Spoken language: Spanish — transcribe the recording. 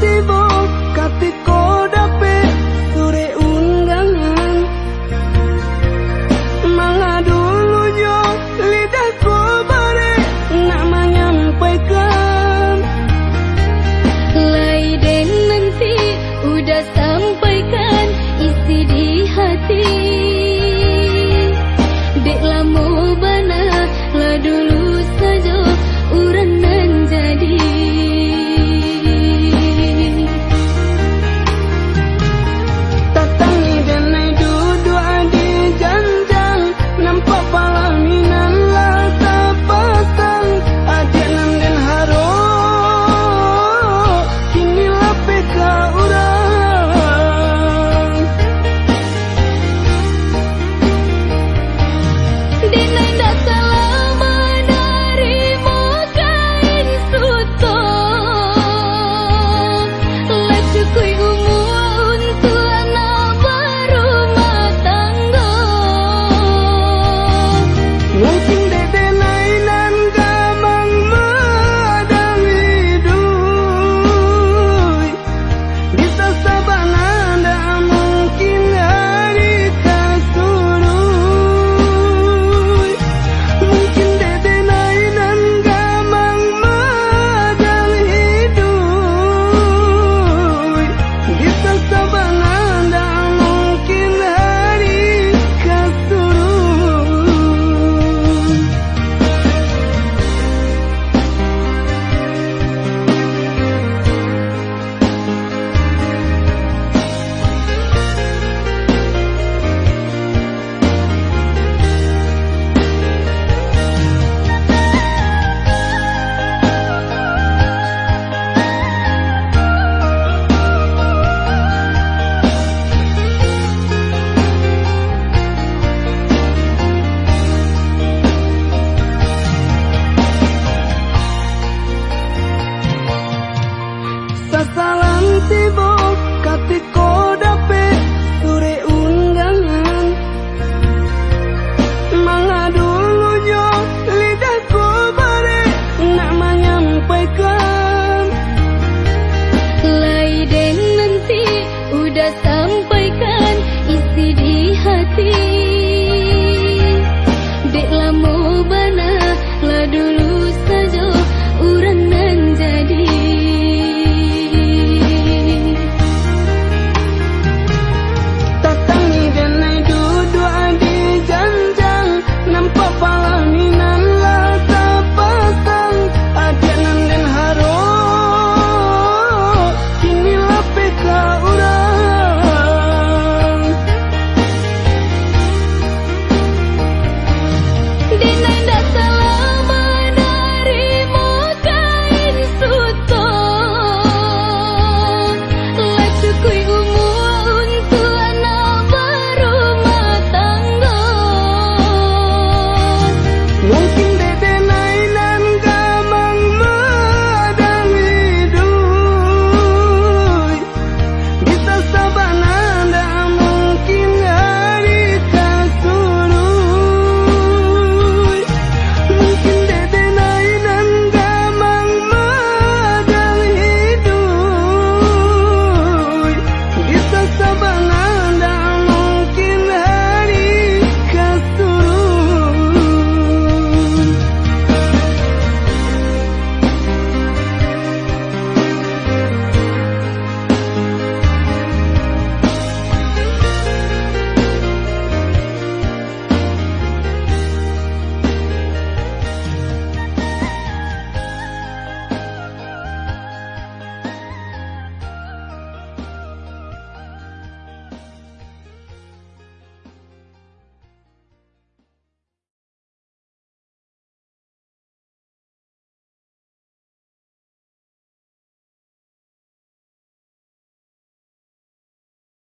ti good.